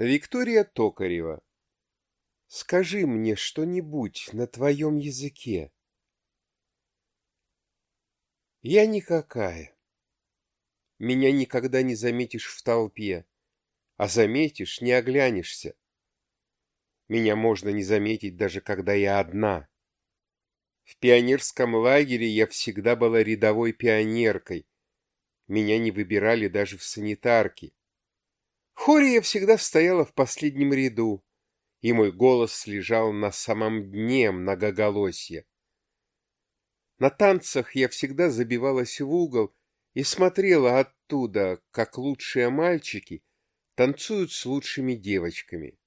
Виктория Токарева. Скажи мне что-нибудь на твоем языке. Я никакая. Меня никогда не заметишь в толпе, а заметишь, не оглянешься. Меня можно не заметить, даже когда я одна. В пионерском лагере я всегда была рядовой пионеркой. Меня не выбирали даже в санитарке хоре я всегда стояла в последнем ряду, и мой голос лежал на самом дне многоголосья. На танцах я всегда забивалась в угол и смотрела оттуда, как лучшие мальчики танцуют с лучшими девочками.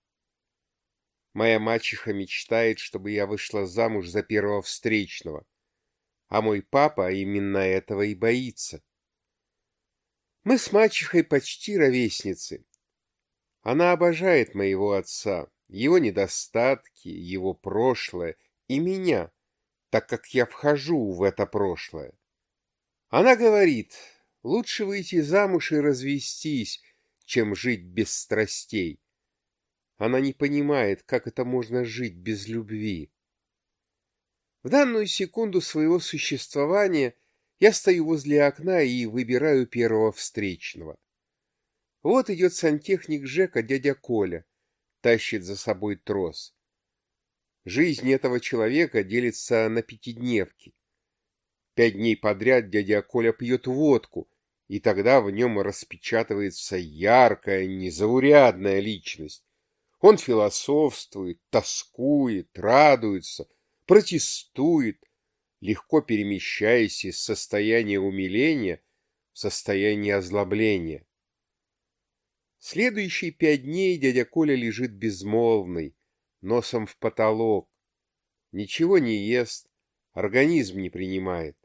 Моя мачеха мечтает, чтобы я вышла замуж за первого встречного, а мой папа именно этого и боится. Мы с мачехой почти ровесницы, она обожает моего отца, его недостатки, его прошлое и меня, так как я вхожу в это прошлое. Она говорит, лучше выйти замуж и развестись, чем жить без страстей. Она не понимает, как это можно жить без любви. В данную секунду своего существования я стою возле окна и выбираю первого встречного. Вот идет сантехник Жека, дядя Коля, тащит за собой трос. Жизнь этого человека делится на пятидневки. Пять дней подряд дядя Коля пьет водку, и тогда в нем распечатывается яркая, незаурядная личность. Он философствует, тоскует, радуется, протестует, легко перемещаясь из состояния умиления в состояние озлобления. Следующие пять дней дядя Коля лежит безмолвный, носом в потолок. Ничего не ест, организм не принимает.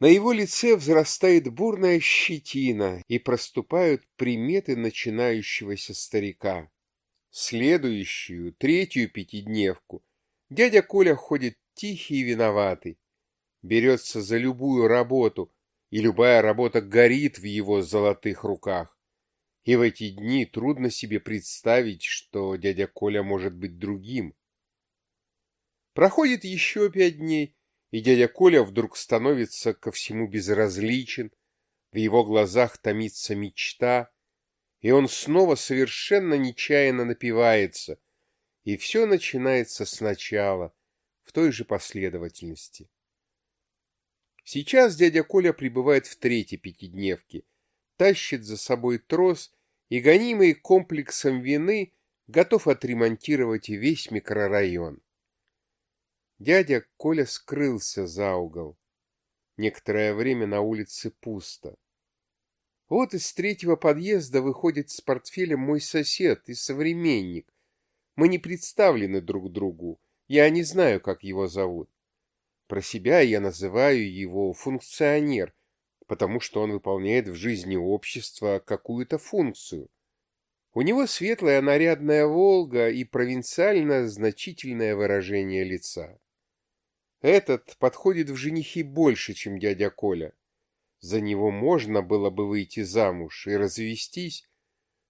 На его лице взрастает бурная щетина и проступают приметы начинающегося старика. Следующую, третью пятидневку дядя Коля ходит тихий и виноватый, берется за любую работу, и любая работа горит в его золотых руках. И в эти дни трудно себе представить, что дядя Коля может быть другим. Проходит еще пять дней, и дядя Коля вдруг становится ко всему безразличен, в его глазах томится мечта, и он снова совершенно нечаянно напивается, и все начинается сначала, в той же последовательности. Сейчас дядя Коля пребывает в третьей пятидневке, тащит за собой трос и, гонимый комплексом вины, готов отремонтировать весь микрорайон. Дядя Коля скрылся за угол. Некоторое время на улице пусто. Вот из третьего подъезда выходит с портфелем мой сосед и современник. Мы не представлены друг другу. Я не знаю, как его зовут. Про себя я называю его функционер, потому что он выполняет в жизни общества какую-то функцию. У него светлая нарядная «Волга» и провинциально значительное выражение лица. Этот подходит в женихи больше, чем дядя Коля. За него можно было бы выйти замуж и развестись,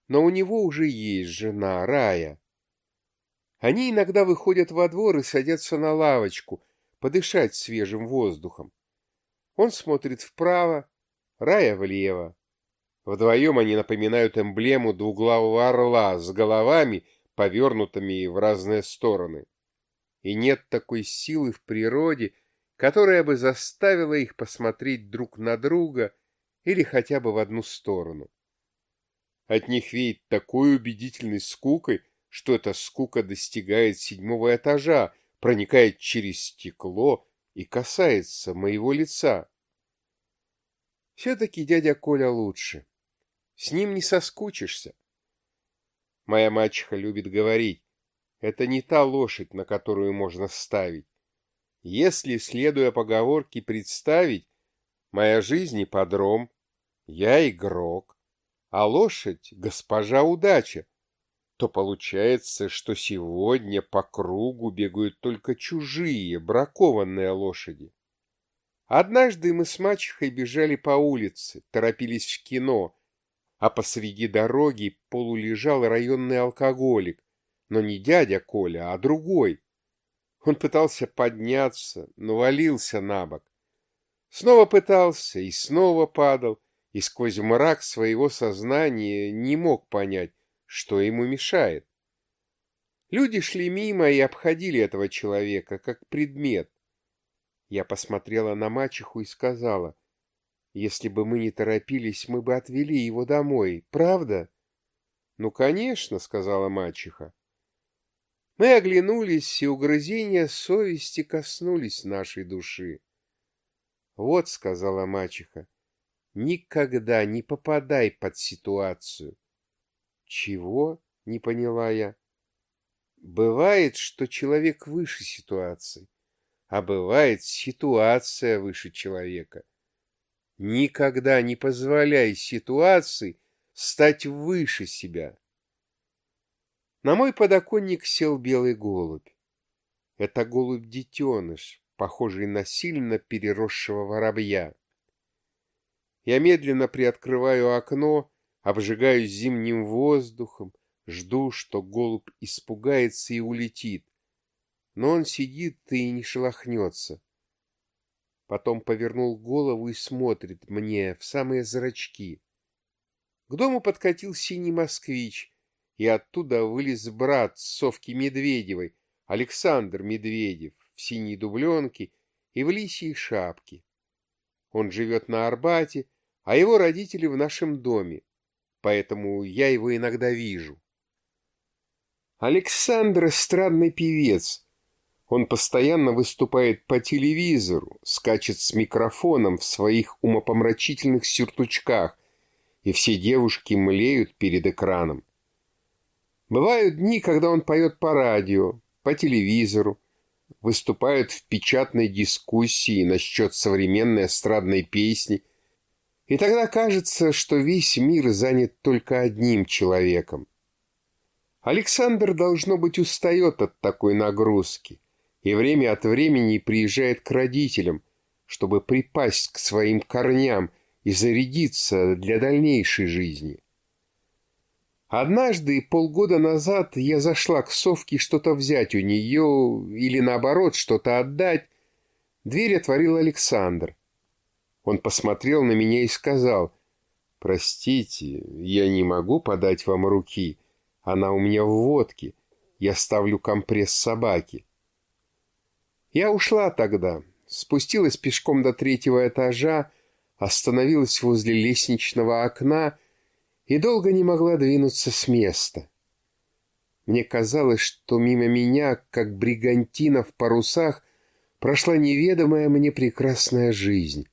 но у него уже есть жена Рая. Они иногда выходят во двор и садятся на лавочку, подышать свежим воздухом. Он смотрит вправо, Рая влево. Вдвоем они напоминают эмблему двуглавого орла с головами, повернутыми в разные стороны. И нет такой силы в природе, которая бы заставила их посмотреть друг на друга или хотя бы в одну сторону. От них веет такой убедительной скукой, что эта скука достигает седьмого этажа, проникает через стекло и касается моего лица. Все-таки дядя Коля лучше. С ним не соскучишься. Моя мачеха любит говорить, это не та лошадь, на которую можно ставить. Если, следуя поговорке, представить, моя жизнь — подром, я игрок, а лошадь — госпожа удача, то получается, что сегодня по кругу бегают только чужие, бракованные лошади. Однажды мы с мачехой бежали по улице, торопились в кино, а посреди дороги полулежал районный алкоголик, но не дядя Коля, а другой. Он пытался подняться, но валился на бок. Снова пытался и снова падал, и сквозь мрак своего сознания не мог понять, что ему мешает. Люди шли мимо и обходили этого человека, как предмет. Я посмотрела на мачеху и сказала, если бы мы не торопились, мы бы отвели его домой, правда? Ну, конечно, сказала мачеха. Мы оглянулись, и угрызения совести коснулись нашей души. Вот, сказала мачеха, никогда не попадай под ситуацию. Чего? Не поняла я. Бывает, что человек выше ситуации, а бывает ситуация выше человека. Никогда не позволяй ситуации стать выше себя. На мой подоконник сел белый голубь. Это голубь-детеныш, похожий на сильно переросшего воробья. Я медленно приоткрываю окно, обжигаюсь зимним воздухом, жду, что голубь испугается и улетит. Но он сидит и не шелохнется. Потом повернул голову и смотрит мне в самые зрачки. К дому подкатил синий москвич, и оттуда вылез брат Совки Медведевой, Александр Медведев, в синей дубленке и в лисьей шапке. Он живет на Арбате, а его родители в нашем доме, поэтому я его иногда вижу. Александр — эстрадный певец. Он постоянно выступает по телевизору, скачет с микрофоном в своих умопомрачительных сюртучках, и все девушки млеют перед экраном. Бывают дни, когда он поет по радио, по телевизору, выступает в печатной дискуссии насчет современной эстрадной песни, и тогда кажется, что весь мир занят только одним человеком. Александр, должно быть, устает от такой нагрузки и время от времени приезжает к родителям, чтобы припасть к своим корням и зарядиться для дальнейшей жизни. Однажды, полгода назад, я зашла к Совке что-то взять у нее или, наоборот, что-то отдать. Дверь отворил Александр. Он посмотрел на меня и сказал, «Простите, я не могу подать вам руки. Она у меня в водке. Я ставлю компресс собаки». Я ушла тогда, спустилась пешком до третьего этажа, остановилась возле лестничного окна и долго не могла двинуться с места. Мне казалось, что мимо меня, как бригантина в парусах, прошла неведомая мне прекрасная жизнь,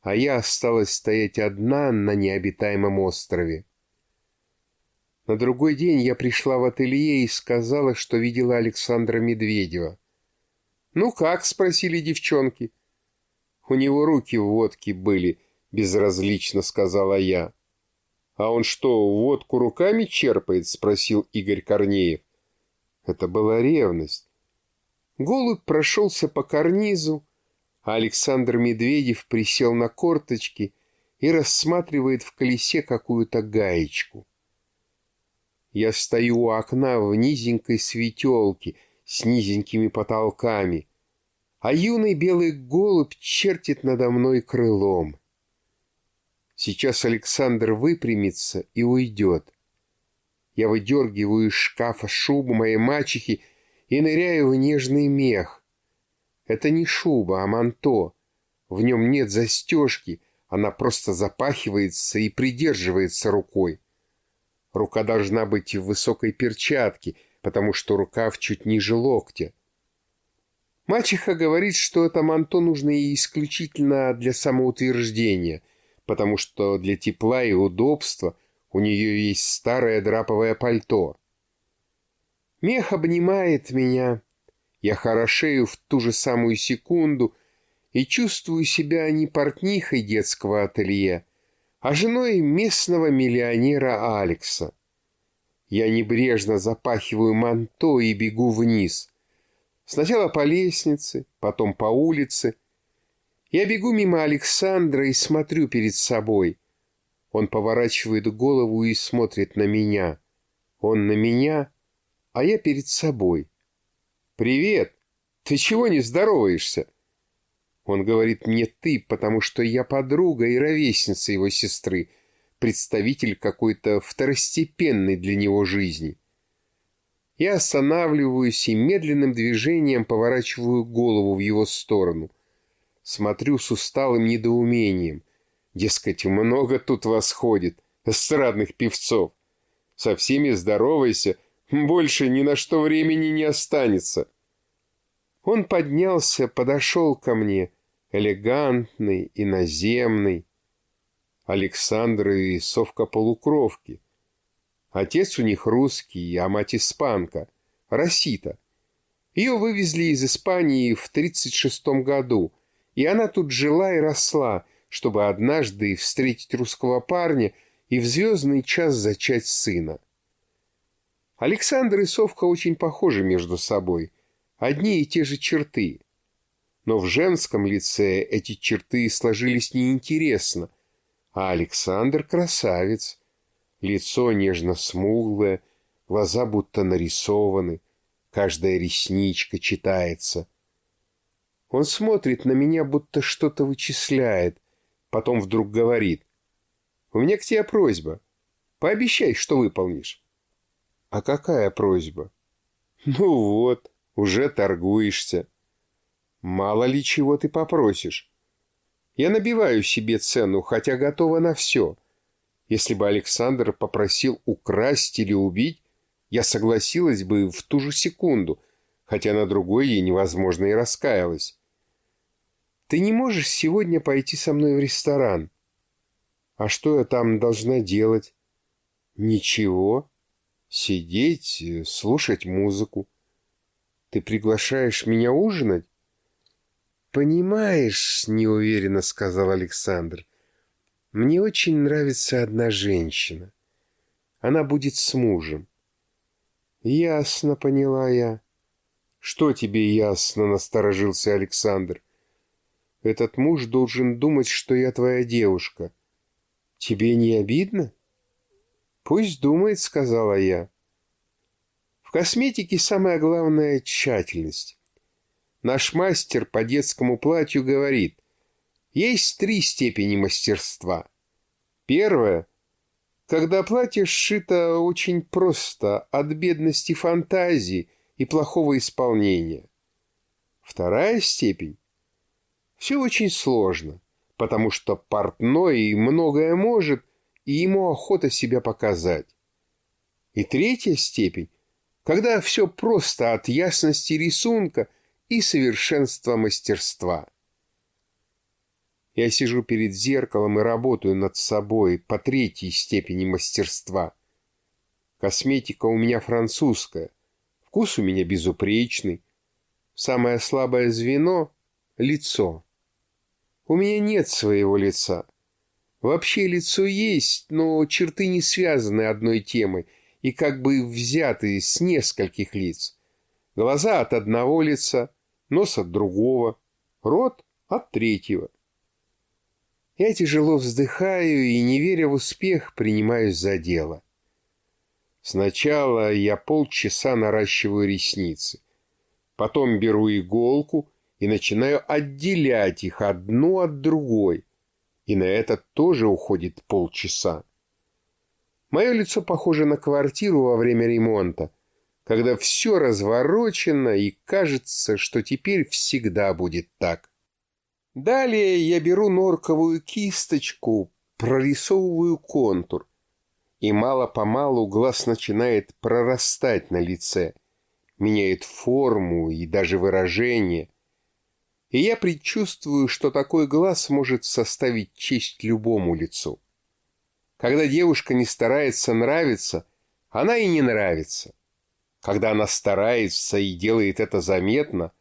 а я осталась стоять одна на необитаемом острове. На другой день я пришла в ателье и сказала, что видела Александра Медведева. «Ну как?» — спросили девчонки. «У него руки в водке были», — безразлично сказала я. «А он что, водку руками черпает?» — спросил Игорь Корнеев. Это была ревность. Голубь прошелся по карнизу, Александр Медведев присел на корточки и рассматривает в колесе какую-то гаечку. Я стою у окна в низенькой светелке с низенькими потолками, а юный белый голубь чертит надо мной крылом. Сейчас Александр выпрямится и уйдет. Я выдергиваю из шкафа шубу моей мачехи и ныряю в нежный мех. Это не шуба, а манто. В нем нет застежки, она просто запахивается и придерживается рукой. Рука должна быть в высокой перчатке, потому что рукав чуть ниже локтя. Мачеха говорит, что это манто нужно ей исключительно для самоутверждения, потому что для тепла и удобства у нее есть старое драповое пальто. Мех обнимает меня, я хорошею в ту же самую секунду и чувствую себя не портнихой детского ателье, а женой местного миллионера Алекса. Я небрежно запахиваю манто и бегу вниз. Сначала по лестнице, потом по улице, я бегу мимо Александра и смотрю перед собой. Он поворачивает голову и смотрит на меня. Он на меня, а я перед собой. «Привет! Ты чего не здороваешься?» Он говорит мне «ты», потому что я подруга и ровесница его сестры, представитель какой-то второстепенной для него жизни. Я останавливаюсь и медленным движением поворачиваю голову в его сторону. Смотрю с усталым недоумением. Дескать, много тут восходит, эстрадных певцов. Со всеми здоровайся, больше ни на что времени не останется. Он поднялся, подошел ко мне, элегантный, иноземный. Александр и совка-полукровки — Отец у них русский, а мать испанка, Росита. Ее вывезли из Испании в 36 году, и она тут жила и росла, чтобы однажды встретить русского парня и в звездный час зачать сына. Александр и Совка очень похожи между собой, одни и те же черты. Но в женском лице эти черты сложились неинтересно, а Александр красавец, Лицо нежно-смуглое, глаза будто нарисованы, каждая ресничка читается. Он смотрит на меня, будто что-то вычисляет, потом вдруг говорит. «У меня к тебе просьба. Пообещай, что выполнишь». «А какая просьба?» «Ну вот, уже торгуешься. Мало ли чего ты попросишь. Я набиваю себе цену, хотя готова на все». Если бы Александр попросил украсть или убить, я согласилась бы в ту же секунду, хотя на другой ей невозможно и раскаялась. «Ты не можешь сегодня пойти со мной в ресторан?» «А что я там должна делать?» «Ничего. Сидеть, слушать музыку. Ты приглашаешь меня ужинать?» «Понимаешь», — неуверенно сказал Александр, мне очень нравится одна женщина. Она будет с мужем. Ясно, поняла я. Что тебе ясно, насторожился Александр. Этот муж должен думать, что я твоя девушка. Тебе не обидно? Пусть думает, сказала я. В косметике самое главное — тщательность. Наш мастер по детскому платью говорит, есть три степени мастерства. Первое — когда платье сшито очень просто, от бедности фантазии и плохого исполнения. Вторая степень — все очень сложно, потому что портной многое может, и ему охота себя показать. И третья степень — когда все просто от ясности рисунка и совершенства мастерства. Я сижу перед зеркалом и работаю над собой по третьей степени мастерства. Косметика у меня французская, вкус у меня безупречный. Самое слабое звено — лицо. У меня нет своего лица. Вообще лицо есть, но черты не связаны одной темой и как бы взяты с нескольких лиц. Глаза от одного лица, нос от другого, рот от третьего. Я тяжело вздыхаю и, не веря в успех, принимаюсь за дело. Сначала я полчаса наращиваю ресницы. Потом беру иголку и начинаю отделять их одну от другой. И на это тоже уходит полчаса. Мое лицо похоже на квартиру во время ремонта, когда все разворочено и кажется, что теперь всегда будет так. Далее я беру норковую кисточку, прорисовываю контур, и мало-помалу глаз начинает прорастать на лице, меняет форму и даже выражение. И я предчувствую, что такой глаз может составить честь любому лицу. Когда девушка не старается нравиться, она и не нравится. Когда она старается и делает это заметно,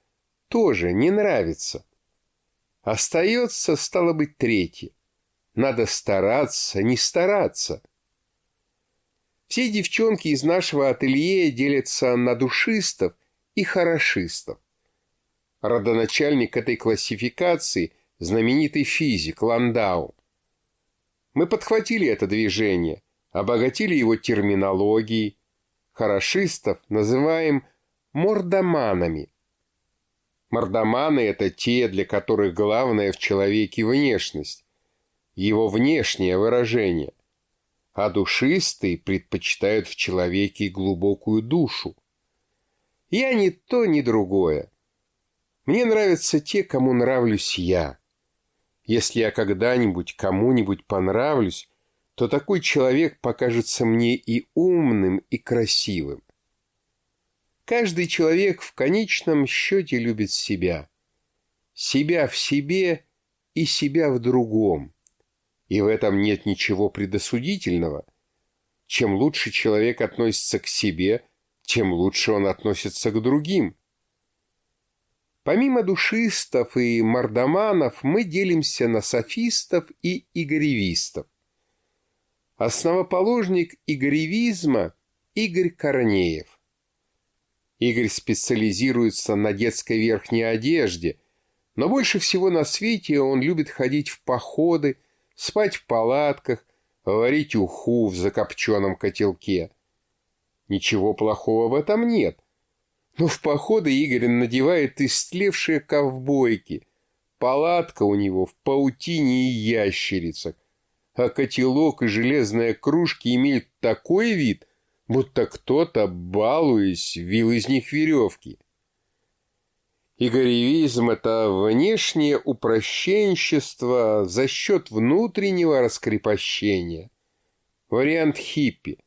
тоже не нравится. Остается, стало быть, третье. Надо стараться, не стараться. Все девчонки из нашего ателье делятся на душистов и хорошистов. Родоначальник этой классификации – знаменитый физик Ландау. Мы подхватили это движение, обогатили его терминологией. Хорошистов называем мордоманами. Мордоманы – это те, для которых главное в человеке внешность, его внешнее выражение, а душистые предпочитают в человеке глубокую душу. Я ни то, ни другое. Мне нравятся те, кому нравлюсь я. Если я когда-нибудь кому-нибудь понравлюсь, то такой человек покажется мне и умным, и красивым. Каждый человек в конечном счете любит себя. Себя в себе и себя в другом. И в этом нет ничего предосудительного. Чем лучше человек относится к себе, тем лучше он относится к другим. Помимо душистов и мордоманов мы делимся на софистов и игоревистов. Основоположник игоревизма – Игорь Корнеев. Игорь специализируется на детской верхней одежде, но больше всего на свете он любит ходить в походы, спать в палатках, варить уху в закопченном котелке. Ничего плохого в этом нет – но в походы Игорь надевает истлевшие ковбойки. Палатка у него в паутине и ящерицах. А котелок и железная кружки имеют такой вид, будто кто-то, балуясь, вил из них веревки. Игоревизм — это внешнее упрощенчество за счет внутреннего раскрепощения. Вариант хиппи.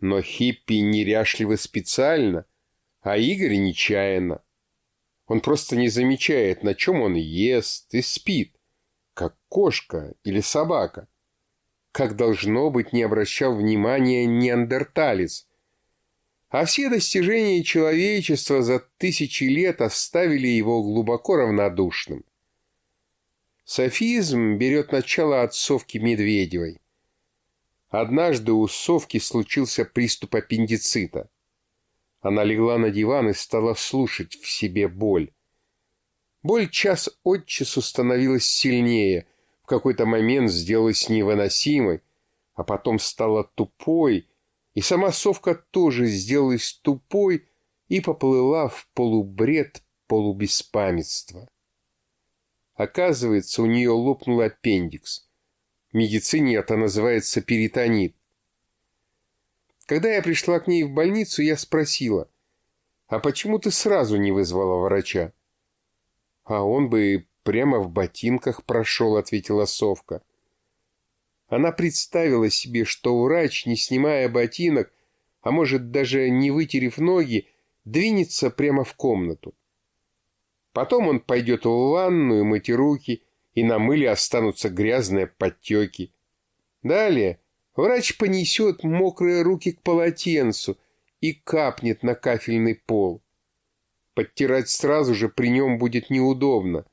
Но хиппи неряшливы специально — а Игорь нечаянно. Он просто не замечает, на чем он ест и спит, как кошка или собака. Как должно быть, не обращал внимания неандерталец. А все достижения человечества за тысячи лет оставили его глубоко равнодушным. Софизм берет начало от Совки Медведевой. Однажды у Совки случился приступ аппендицита. Она легла на диван и стала слушать в себе боль. Боль час от часу становилась сильнее, в какой-то момент сделалась невыносимой, а потом стала тупой, и сама совка тоже сделалась тупой и поплыла в полубред полубеспамятства. Оказывается, у нее лопнул аппендикс. В медицине это называется перитонит. Когда я пришла к ней в больницу, я спросила, «А почему ты сразу не вызвала врача?» «А он бы прямо в ботинках прошел», — ответила совка. Она представила себе, что врач, не снимая ботинок, а может даже не вытерев ноги, двинется прямо в комнату. Потом он пойдет в ванную мыть руки, и на мыле останутся грязные подтеки. Далее Врач понесет мокрые руки к полотенцу и капнет на кафельный пол. Подтирать сразу же при нем будет неудобно.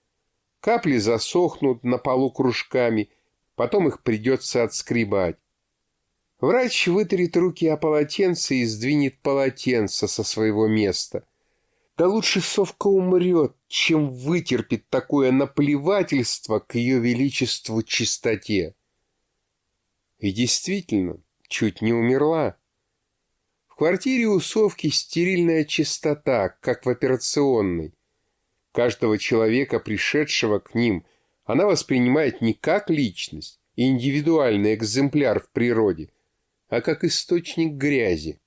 Капли засохнут на полу кружками, потом их придется отскребать. Врач вытрет руки о полотенце и сдвинет полотенце со своего места. Да лучше совка умрет, чем вытерпит такое наплевательство к ее величеству чистоте. И действительно, чуть не умерла. В квартире у Совки стерильная чистота, как в операционной. Каждого человека, пришедшего к ним, она воспринимает не как личность и индивидуальный экземпляр в природе, а как источник грязи.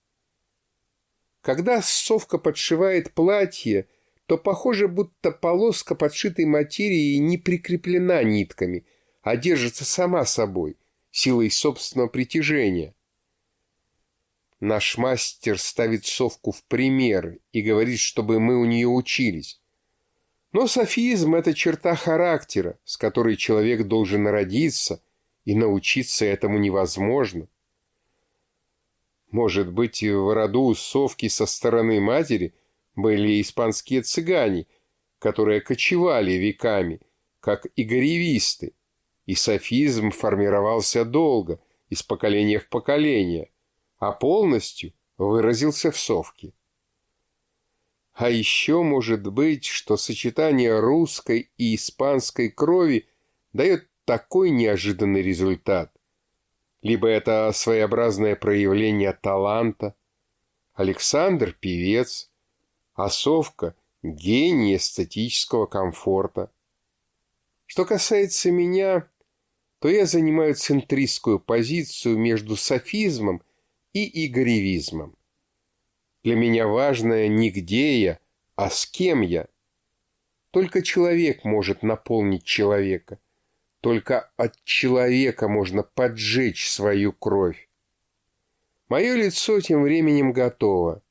Когда совка подшивает платье, то похоже, будто полоска подшитой материи не прикреплена нитками, а держится сама собой – силой собственного притяжения. Наш мастер ставит совку в пример и говорит, чтобы мы у нее учились. Но софизм — это черта характера, с которой человек должен родиться, и научиться этому невозможно. Может быть, в роду совки со стороны матери были испанские цыгане, которые кочевали веками, как игоревисты, и софизм формировался долго, из поколения в поколение, а полностью выразился в совке. А еще может быть, что сочетание русской и испанской крови дает такой неожиданный результат. либо это своеобразное проявление таланта. Александр – певец, а Совка – гений эстетического комфорта. Что касается меня, то я занимаю центристскую позицию между софизмом и игоревизмом. Для меня важное не где я, а с кем я. Только человек может наполнить человека. Только от человека можно поджечь свою кровь. Мое лицо тем временем готово.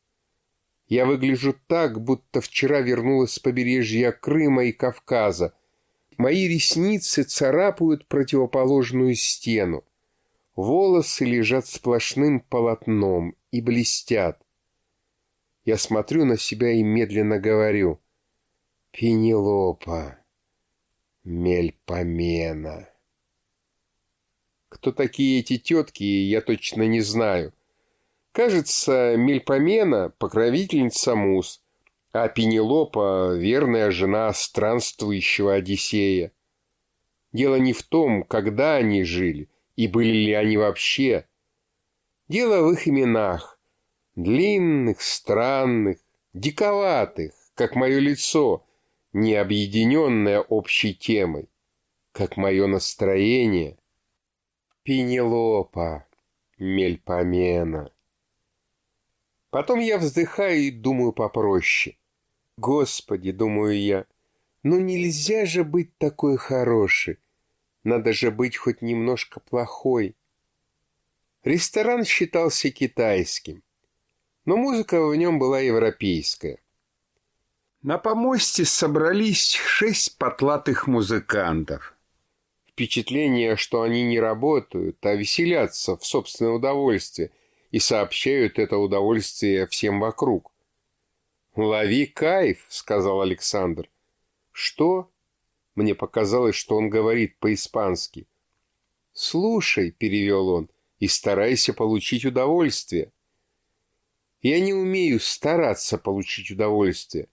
Я выгляжу так, будто вчера вернулась с побережья Крыма и Кавказа. Мои ресницы царапают противоположную стену. Волосы лежат сплошным полотном и блестят. Я смотрю на себя и медленно говорю. Пенелопа, Мельпомена. Кто такие эти тетки, я точно не знаю. Кажется, Мельпомена — покровительница Мус, а Пенелопа — верная жена странствующего Одиссея. Дело не в том, когда они жили и были ли они вообще. Дело в их именах, длинных, странных, диковатых, как мое лицо, не объединенное общей темой, как мое настроение. Пенелопа, Мельпомена. Потом я вздыхаю и думаю попроще. Господи, думаю я, ну нельзя же быть такой хорошей. Надо же быть хоть немножко плохой. Ресторан считался китайским, но музыка в нем была европейская. На помосте собрались шесть потлатых музыкантов. Впечатление, что они не работают, а веселятся в собственное удовольствие – и сообщают это удовольствие всем вокруг. «Лови кайф», — сказал Александр. «Что?» Мне показалось, что он говорит по-испански. «Слушай», — перевел он, — «и старайся получить удовольствие». Я не умею стараться получить удовольствие,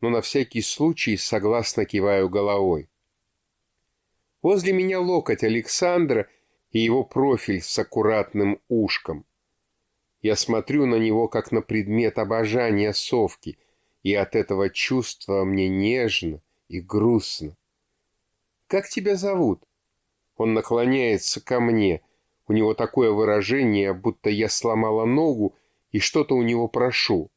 но на всякий случай согласно киваю головой. Возле меня локоть Александра и его профиль с аккуратным ушком. Я смотрю на него, как на предмет обожания совки, и от этого чувства мне нежно и грустно. «Как тебя зовут?» Он наклоняется ко мне. У него такое выражение, будто я сломала ногу и что-то у него прошу.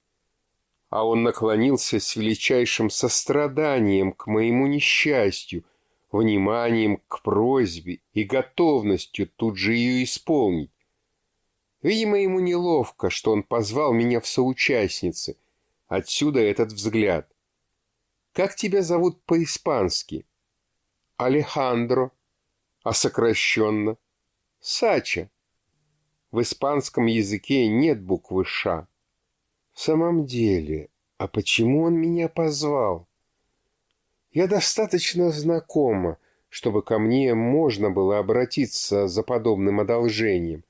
А он наклонился с величайшим состраданием к моему несчастью, вниманием к просьбе и готовностью тут же ее исполнить. Видимо, ему неловко, что он позвал меня в соучастницы. Отсюда этот взгляд. «Как тебя зовут по-испански?» «Алехандро». «А сокращенно?» «Сача». В испанском языке нет буквы «ш». «В самом деле, а почему он меня позвал?» «Я достаточно знакома, чтобы ко мне можно было обратиться за подобным одолжением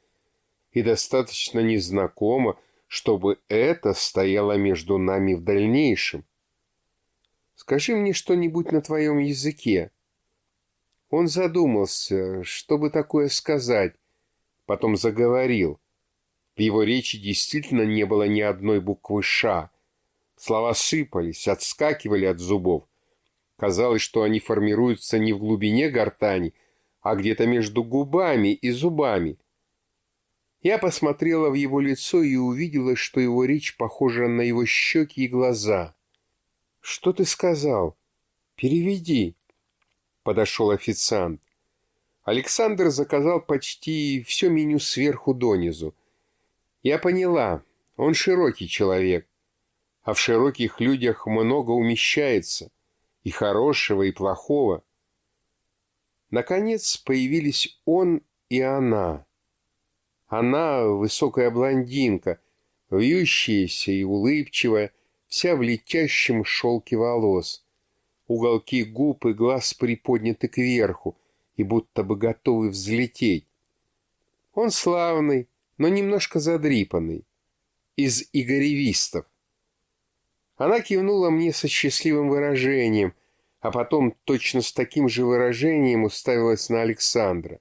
и достаточно незнакомо, чтобы это стояло между нами в дальнейшем. Скажи мне что-нибудь на твоем языке. Он задумался, чтобы такое сказать, потом заговорил. В его речи действительно не было ни одной буквы «ша». Слова сыпались, отскакивали от зубов. Казалось, что они формируются не в глубине гортани, а где-то между губами и зубами. Я посмотрела в его лицо и увидела, что его речь похожа на его щеки и глаза. «Что ты сказал? Переведи!» Подошел официант. Александр заказал почти все меню сверху донизу. Я поняла, он широкий человек, а в широких людях много умещается, и хорошего, и плохого. Наконец появились он и она — она высокая блондинка, вьющаяся и улыбчивая, вся в летящем шелке волос. Уголки губ и глаз приподняты кверху и будто бы готовы взлететь. Он славный, но немножко задрипанный. Из игоревистов. Она кивнула мне со счастливым выражением, а потом точно с таким же выражением уставилась на Александра.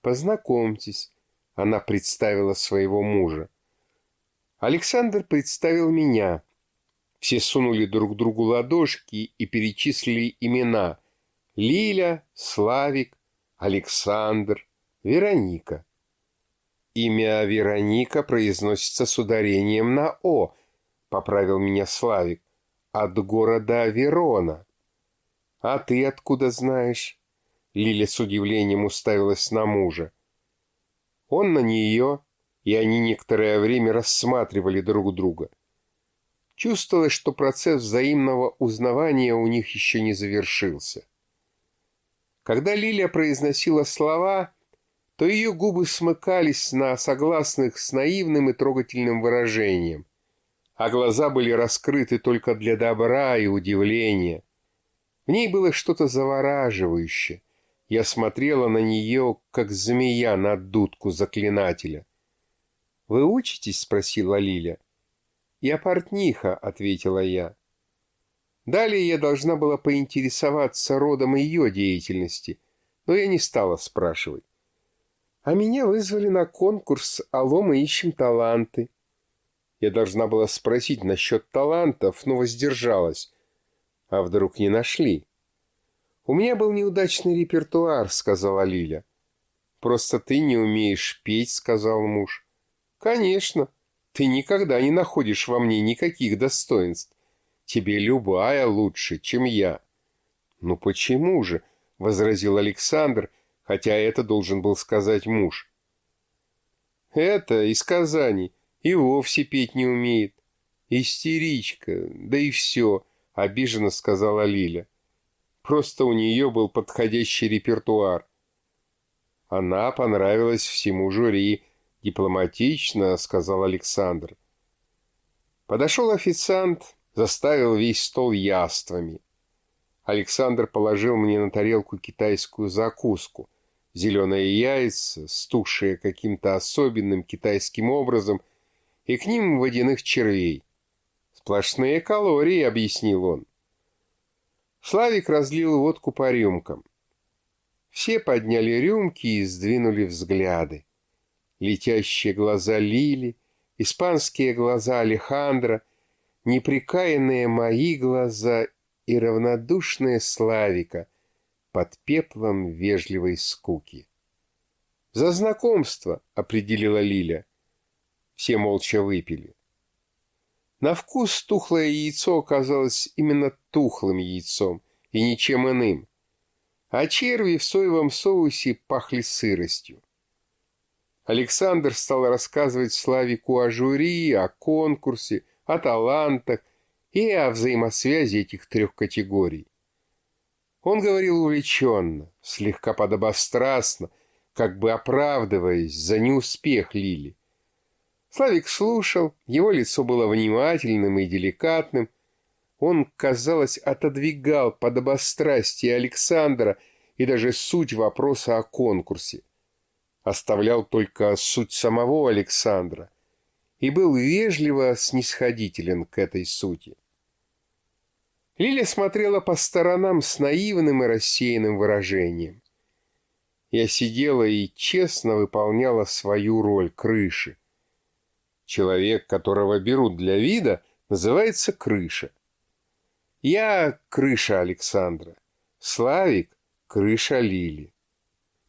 Познакомьтесь, она представила своего мужа. Александр представил меня. Все сунули друг другу ладошки и перечислили имена. Лиля, Славик, Александр, Вероника. Имя Вероника произносится с ударением на «о», поправил меня Славик, от города Верона. А ты откуда знаешь? Лиля с удивлением уставилась на мужа. Он на нее, и они некоторое время рассматривали друг друга. Чувствовалось, что процесс взаимного узнавания у них еще не завершился. Когда Лилия произносила слова, то ее губы смыкались на согласных с наивным и трогательным выражением, а глаза были раскрыты только для добра и удивления. В ней было что-то завораживающее, я смотрела на нее, как змея на дудку заклинателя. «Вы учитесь?» — спросила Лиля. «Я портниха», — ответила я. Далее я должна была поинтересоваться родом ее деятельности, но я не стала спрашивать. А меня вызвали на конкурс «Алло, мы ищем таланты». Я должна была спросить насчет талантов, но воздержалась. А вдруг не нашли? «У меня был неудачный репертуар», — сказала Лиля. «Просто ты не умеешь петь», — сказал муж. «Конечно. Ты никогда не находишь во мне никаких достоинств. Тебе любая лучше, чем я». «Ну почему же?» — возразил Александр, хотя это должен был сказать муж. «Это из Казани и вовсе петь не умеет. Истеричка, да и все», — обиженно сказала Лиля. Просто у нее был подходящий репертуар. Она понравилась всему жюри, дипломатично, сказал Александр. Подошел официант, заставил весь стол яствами. Александр положил мне на тарелку китайскую закуску, зеленые яйца, стухшие каким-то особенным китайским образом, и к ним водяных червей. «Сплошные калории», — объяснил он. Славик разлил водку по рюмкам. Все подняли рюмки и сдвинули взгляды. Летящие глаза Лили, испанские глаза Алехандра, неприкаянные мои глаза и равнодушные Славика под пеплом вежливой скуки. «За знакомство!» — определила Лиля. Все молча выпили. На вкус тухлое яйцо оказалось именно тухлым яйцом и ничем иным, а черви в соевом соусе пахли сыростью. Александр стал рассказывать Славику о жюри, о конкурсе, о талантах и о взаимосвязи этих трех категорий. Он говорил увлеченно, слегка подобострастно, как бы оправдываясь за неуспех Лили. Славик слушал, его лицо было внимательным и деликатным. Он, казалось, отодвигал подобострастие Александра и даже суть вопроса о конкурсе. Оставлял только суть самого Александра и был вежливо снисходителен к этой сути. Лиля смотрела по сторонам с наивным и рассеянным выражением. Я сидела и честно выполняла свою роль крыши. Человек, которого берут для вида, называется крыша. Я крыша Александра. Славик — крыша Лили.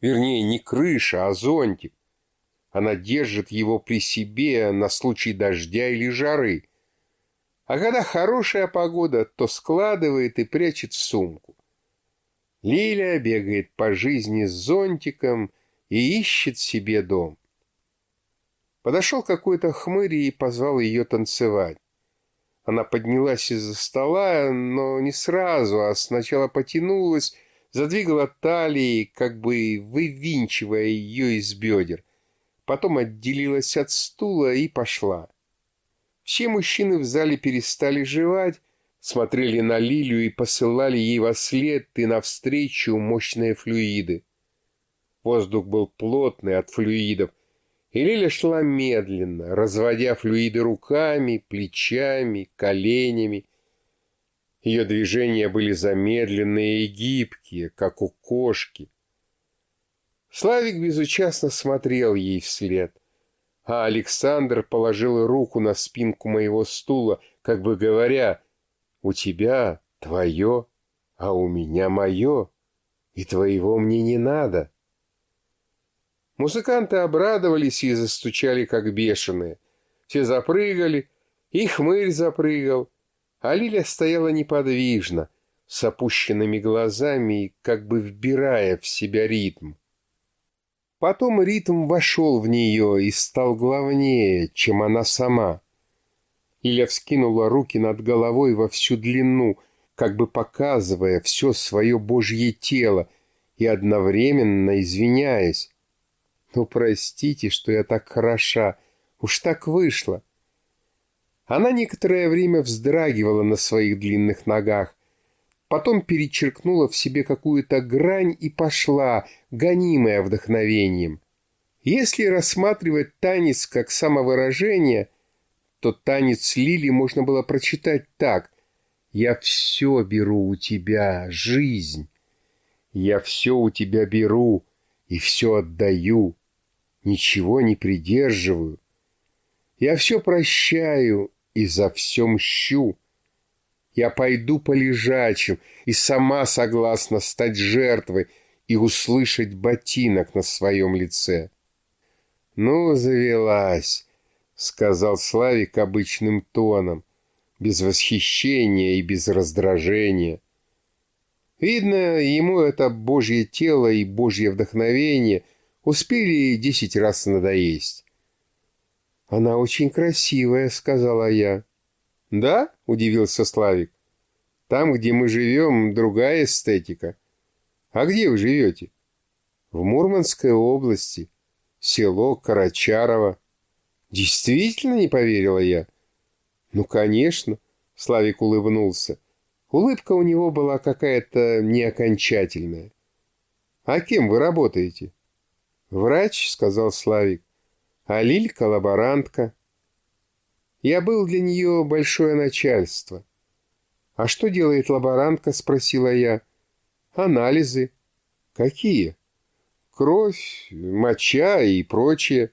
Вернее, не крыша, а зонтик. Она держит его при себе на случай дождя или жары. А когда хорошая погода, то складывает и прячет в сумку. Лиля бегает по жизни с зонтиком и ищет себе дом. Подошел какой-то хмырь и позвал ее танцевать. Она поднялась из-за стола, но не сразу, а сначала потянулась, задвигала талией, как бы вывинчивая ее из бедер. Потом отделилась от стула и пошла. Все мужчины в зале перестали жевать, смотрели на Лилию и посылали ей во след и навстречу мощные флюиды. Воздух был плотный от флюидов, и Лиля шла медленно, разводя флюиды руками, плечами, коленями. Ее движения были замедленные и гибкие, как у кошки. Славик безучастно смотрел ей вслед, а Александр положил руку на спинку моего стула, как бы говоря, «У тебя твое, а у меня мое, и твоего мне не надо». Музыканты обрадовались и застучали, как бешеные. Все запрыгали, и хмырь запрыгал, а Лиля стояла неподвижно, с опущенными глазами и как бы вбирая в себя ритм. Потом ритм вошел в нее и стал главнее, чем она сама. Илья вскинула руки над головой во всю длину, как бы показывая все свое божье тело и одновременно извиняясь. «Ну, простите, что я так хороша, уж так вышло». Она некоторое время вздрагивала на своих длинных ногах, потом перечеркнула в себе какую-то грань и пошла, гонимая вдохновением. Если рассматривать танец как самовыражение, то танец Лили можно было прочитать так «Я все беру у тебя, жизнь, я все у тебя беру и все отдаю, ничего не придерживаю, я все прощаю и за все мщу». Я пойду по лежачим и сама согласна стать жертвой и услышать ботинок на своем лице. «Ну, завелась», — сказал Славик обычным тоном, без восхищения и без раздражения. Видно, ему это божье тело и божье вдохновение успели десять раз надоесть. «Она очень красивая», — сказала я. «Да?» — удивился Славик. «Там, где мы живем, другая эстетика. А где вы живете?» «В Мурманской области. Село Карачарово». «Действительно?» — не поверила я. «Ну, конечно», — Славик улыбнулся. Улыбка у него была какая-то неокончательная. «А кем вы работаете?» «Врач», — сказал Славик. «А Лилька — лаборантка». Я был для нее большое начальство. «А что делает лаборантка?» — спросила я. «Анализы». «Какие?» «Кровь, моча и прочее».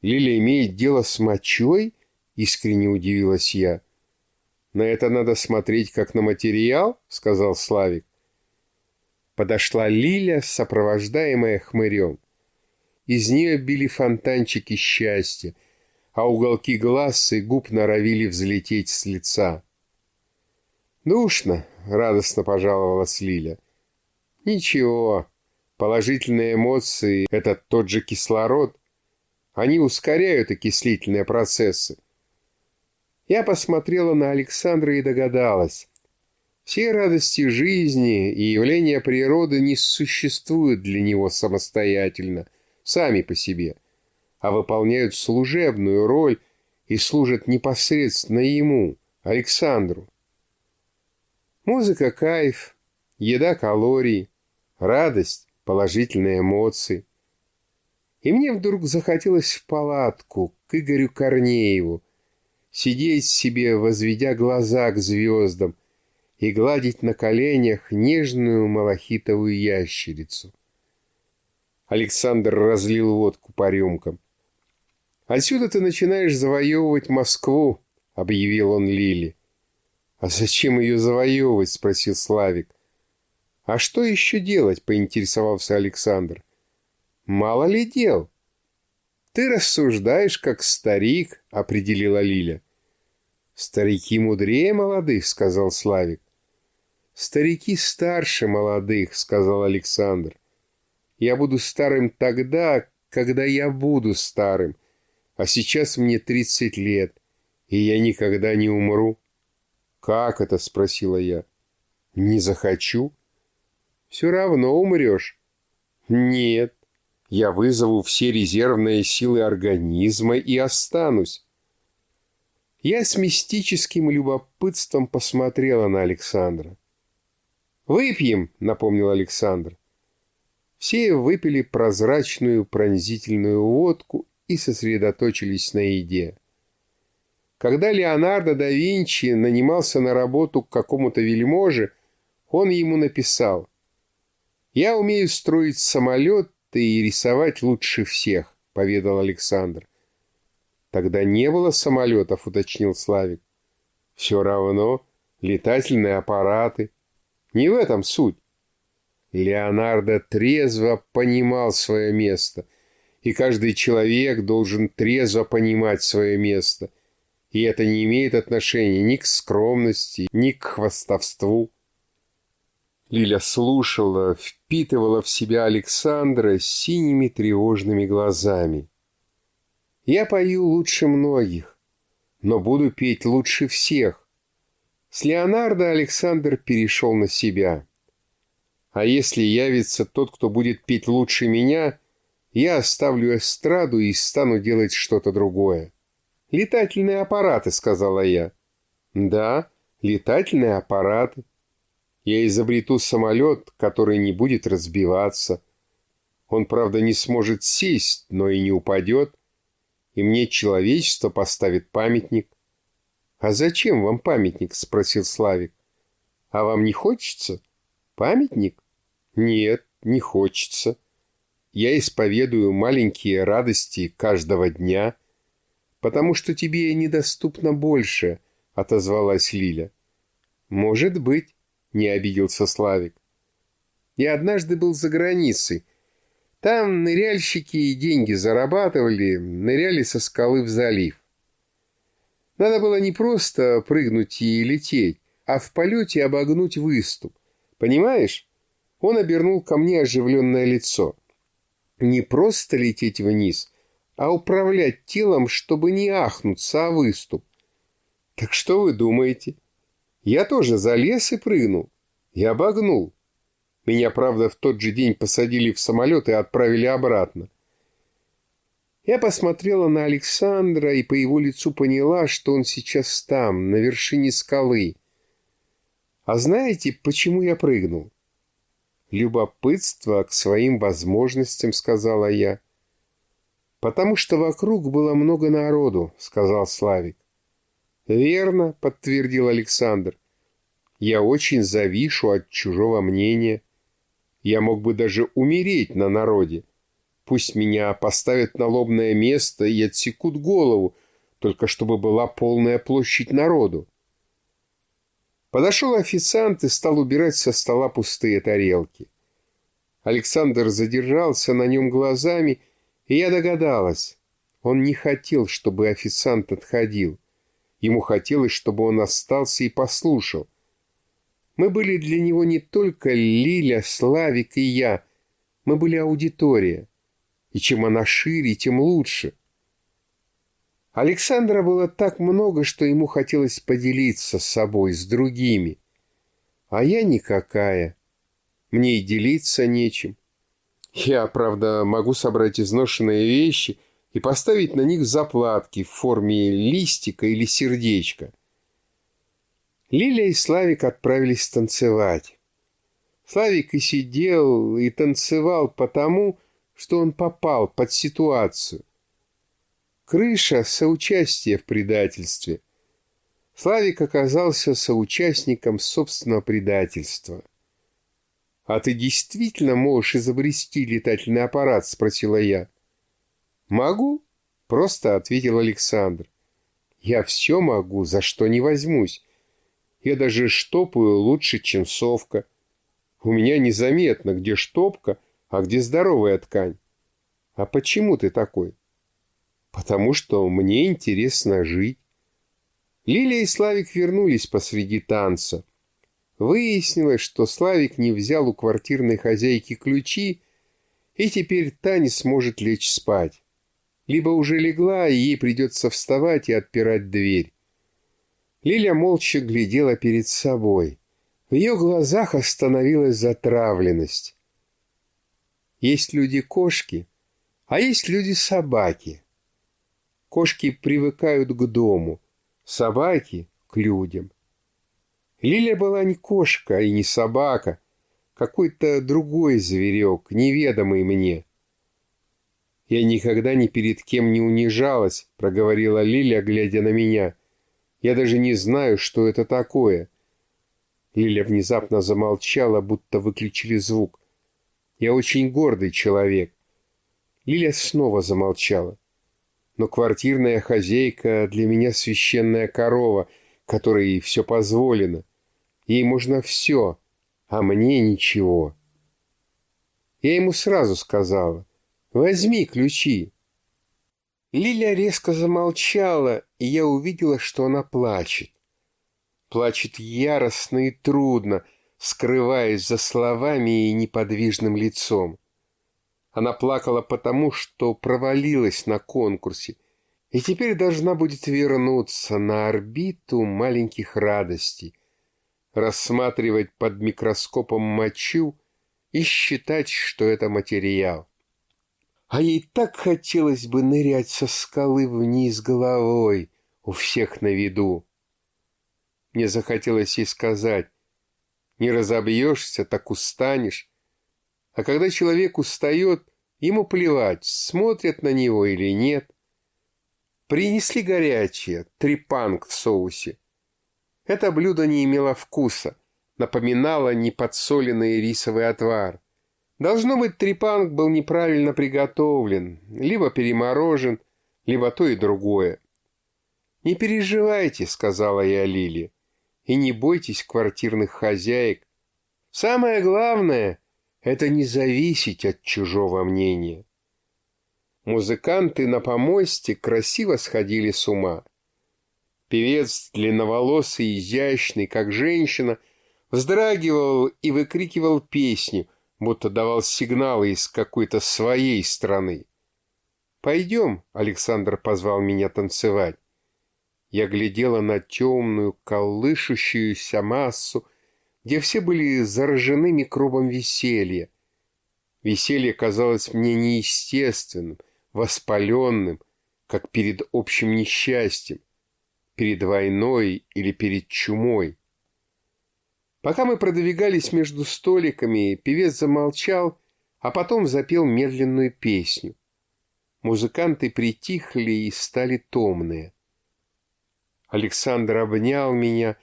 «Лиля имеет дело с мочой?» — искренне удивилась я. «На это надо смотреть как на материал», — сказал Славик. Подошла Лиля, сопровождаемая хмырем. Из нее били фонтанчики счастья, а уголки глаз и губ норовили взлететь с лица. «Душно», — радостно пожаловалась Лиля. «Ничего, положительные эмоции — это тот же кислород. Они ускоряют окислительные процессы. Я посмотрела на Александра и догадалась. Все радости жизни и явления природы не существуют для него самостоятельно, сами по себе а выполняют служебную роль и служат непосредственно ему, Александру. Музыка – кайф, еда – калории, радость – положительные эмоции. И мне вдруг захотелось в палатку к Игорю Корнееву, сидеть себе, возведя глаза к звездам, и гладить на коленях нежную малахитовую ящерицу. Александр разлил водку по рюмкам. «Отсюда ты начинаешь завоевывать Москву», — объявил он Лили. «А зачем ее завоевывать?» — спросил Славик. «А что еще делать?» — поинтересовался Александр. «Мало ли дел». «Ты рассуждаешь, как старик», — определила Лиля. «Старики мудрее молодых», — сказал Славик. «Старики старше молодых», — сказал Александр. «Я буду старым тогда, когда я буду старым, а сейчас мне тридцать лет, и я никогда не умру. «Как это?» — спросила я. «Не захочу». «Все равно умрешь». «Нет, я вызову все резервные силы организма и останусь». Я с мистическим любопытством посмотрела на Александра. «Выпьем», — напомнил Александр. Все выпили прозрачную пронзительную водку и сосредоточились на еде. Когда Леонардо да Винчи нанимался на работу к какому-то вельможе, он ему написал «Я умею строить самолет ты и рисовать лучше всех», — поведал Александр. «Тогда не было самолетов», — уточнил Славик. «Все равно летательные аппараты. Не в этом суть. Леонардо трезво понимал свое место, и каждый человек должен трезво понимать свое место, и это не имеет отношения ни к скромности, ни к хвастовству. Лиля слушала, впитывала в себя Александра синими тревожными глазами. «Я пою лучше многих, но буду петь лучше всех». С Леонардо Александр перешел на себя. «А если явится тот, кто будет петь лучше меня, я оставлю эстраду и стану делать что-то другое». «Летательные аппараты», — сказала я. «Да, летательные аппараты», я изобрету самолет, который не будет разбиваться. Он, правда, не сможет сесть, но и не упадет. И мне человечество поставит памятник. — А зачем вам памятник? — спросил Славик. — А вам не хочется? Памятник? Нет, не хочется. Я исповедую маленькие радости каждого дня, потому что тебе недоступно больше, — отозвалась Лиля. — Может быть не обиделся Славик. Я однажды был за границей. Там ныряльщики и деньги зарабатывали, ныряли со скалы в залив. Надо было не просто прыгнуть и лететь, а в полете обогнуть выступ. Понимаешь? Он обернул ко мне оживленное лицо. Не просто лететь вниз, а управлять телом, чтобы не ахнуться о выступ. Так что вы думаете? Я тоже залез и прыгнул. И обогнул. Меня, правда, в тот же день посадили в самолет и отправили обратно. Я посмотрела на Александра и по его лицу поняла, что он сейчас там, на вершине скалы. А знаете, почему я прыгнул? Любопытство к своим возможностям, сказала я. Потому что вокруг было много народу, сказал Славик. Верно, подтвердил Александр. Я очень завишу от чужого мнения. Я мог бы даже умереть на народе. Пусть меня поставят на лобное место и отсекут голову, только чтобы была полная площадь народу. Подошел официант и стал убирать со стола пустые тарелки. Александр задержался на нем глазами, и я догадалась. Он не хотел, чтобы официант отходил. Ему хотелось, чтобы он остался и послушал. Мы были для него не только Лиля, Славик и я. Мы были аудитория. И чем она шире, тем лучше. Александра было так много, что ему хотелось поделиться с собой, с другими. А я никакая. Мне и делиться нечем. Я, правда, могу собрать изношенные вещи — и поставить на них заплатки в форме листика или сердечка. Лилия и Славик отправились танцевать. Славик и сидел, и танцевал потому, что он попал под ситуацию. Крыша — соучастие в предательстве. Славик оказался соучастником собственного предательства. «А ты действительно можешь изобрести летательный аппарат?» — спросила я. «Могу», — просто ответил Александр. «Я все могу, за что не возьмусь. Я даже штопаю лучше, чем совка. У меня незаметно, где штопка, а где здоровая ткань. А почему ты такой?» «Потому что мне интересно жить». Лилия и Славик вернулись посреди танца. Выяснилось, что Славик не взял у квартирной хозяйки ключи, и теперь та не сможет лечь спать либо уже легла, и ей придется вставать и отпирать дверь. Лиля молча глядела перед собой. В ее глазах остановилась затравленность. Есть люди-кошки, а есть люди-собаки. Кошки привыкают к дому, собаки — к людям. Лиля была не кошка и не собака, какой-то другой зверек, неведомый мне — «Я никогда ни перед кем не унижалась», — проговорила Лиля, глядя на меня. «Я даже не знаю, что это такое». Лиля внезапно замолчала, будто выключили звук. «Я очень гордый человек. Лиля снова замолчала. Но квартирная хозяйка для меня священная корова, которой все позволено. Ей можно все, а мне ничего. Я ему сразу сказала, возьми ключи. Лиля резко замолчала, и я увидела, что она плачет. Плачет яростно и трудно, скрываясь за словами и неподвижным лицом. Она плакала потому, что провалилась на конкурсе и теперь должна будет вернуться на орбиту маленьких радостей, рассматривать под микроскопом мочу и считать, что это материал. А ей так хотелось бы нырять со скалы вниз головой, у всех на виду. Мне захотелось ей сказать, не разобьешься, так устанешь. А когда человек устает, ему плевать, смотрят на него или нет. Принесли горячее, трепанг в соусе. Это блюдо не имело вкуса, напоминало неподсоленный рисовый отвар. Должно быть, трепанг был неправильно приготовлен, либо переморожен, либо то и другое. «Не переживайте», — сказала я Лиле, — «и не бойтесь квартирных хозяек. Самое главное — это не зависеть от чужого мнения». Музыканты на помосте красиво сходили с ума. Певец, длинноволосый, изящный, как женщина, вздрагивал и выкрикивал песню, будто давал сигналы из какой-то своей страны. «Пойдем», — Александр позвал меня танцевать. Я глядела на темную, колышущуюся массу, где все были заражены микробом веселья. Веселье казалось мне неестественным, воспаленным, как перед общим несчастьем, перед войной или перед чумой. Пока мы продвигались между столиками, певец замолчал, а потом запел медленную песню. Музыканты притихли и стали томные. Александр обнял меня,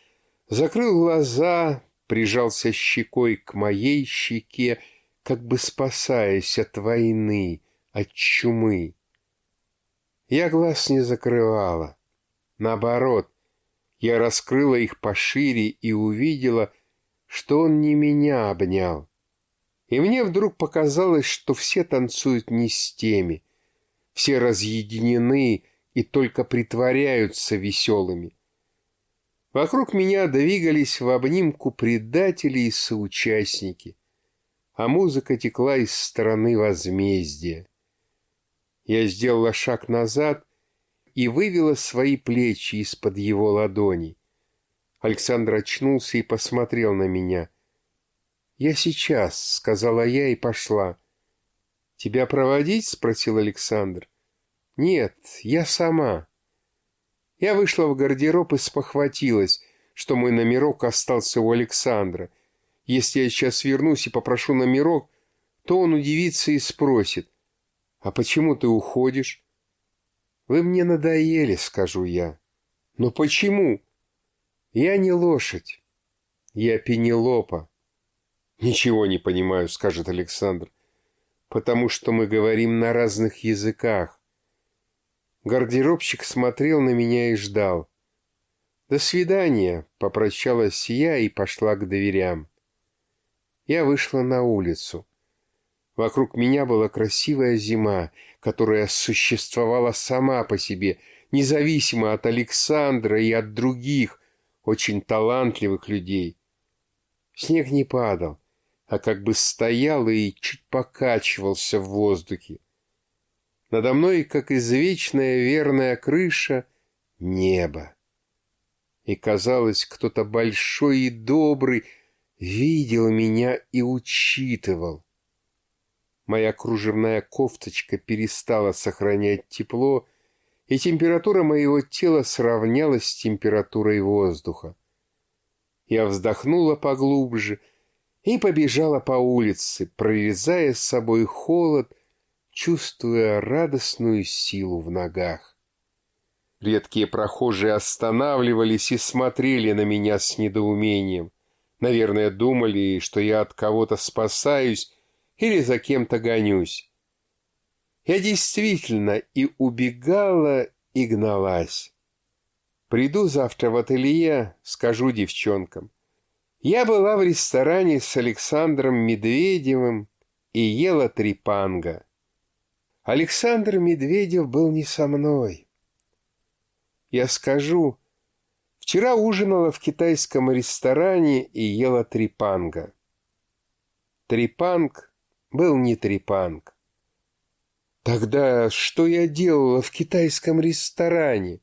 закрыл глаза, прижался щекой к моей щеке, как бы спасаясь от войны, от чумы. Я глаз не закрывала. Наоборот, я раскрыла их пошире и увидела, что он не меня обнял. И мне вдруг показалось, что все танцуют не с теми, все разъединены и только притворяются веселыми. Вокруг меня двигались в обнимку предатели и соучастники, а музыка текла из стороны возмездия. Я сделала шаг назад и вывела свои плечи из-под его ладоней. Александр очнулся и посмотрел на меня. «Я сейчас», — сказала я и пошла. «Тебя проводить?» — спросил Александр. «Нет, я сама». Я вышла в гардероб и спохватилась, что мой номерок остался у Александра. Если я сейчас вернусь и попрошу номерок, то он удивится и спросит, «А почему ты уходишь?» «Вы мне надоели», — скажу я. «Но почему?» Я не лошадь. Я Пенелопа. Ничего не понимаю, скажет Александр, потому что мы говорим на разных языках. Гардеробщик смотрел на меня и ждал. «До свидания», — попрощалась я и пошла к дверям. Я вышла на улицу. Вокруг меня была красивая зима, которая существовала сама по себе, независимо от Александра и от других, очень талантливых людей. Снег не падал, а как бы стоял и чуть покачивался в воздухе. Надо мной, как извечная верная крыша, небо. И, казалось, кто-то большой и добрый видел меня и учитывал. Моя кружевная кофточка перестала сохранять тепло, и температура моего тела сравнялась с температурой воздуха. Я вздохнула поглубже и побежала по улице, прорезая с собой холод, чувствуя радостную силу в ногах. Редкие прохожие останавливались и смотрели на меня с недоумением. Наверное, думали, что я от кого-то спасаюсь или за кем-то гонюсь. Я действительно и убегала, и гналась. Приду завтра в ателье, скажу девчонкам. Я была в ресторане с Александром Медведевым и ела трипанга. Александр Медведев был не со мной. Я скажу, вчера ужинала в китайском ресторане и ела трипанга. Трипанг был не трипанг. Тогда что я делала в китайском ресторане?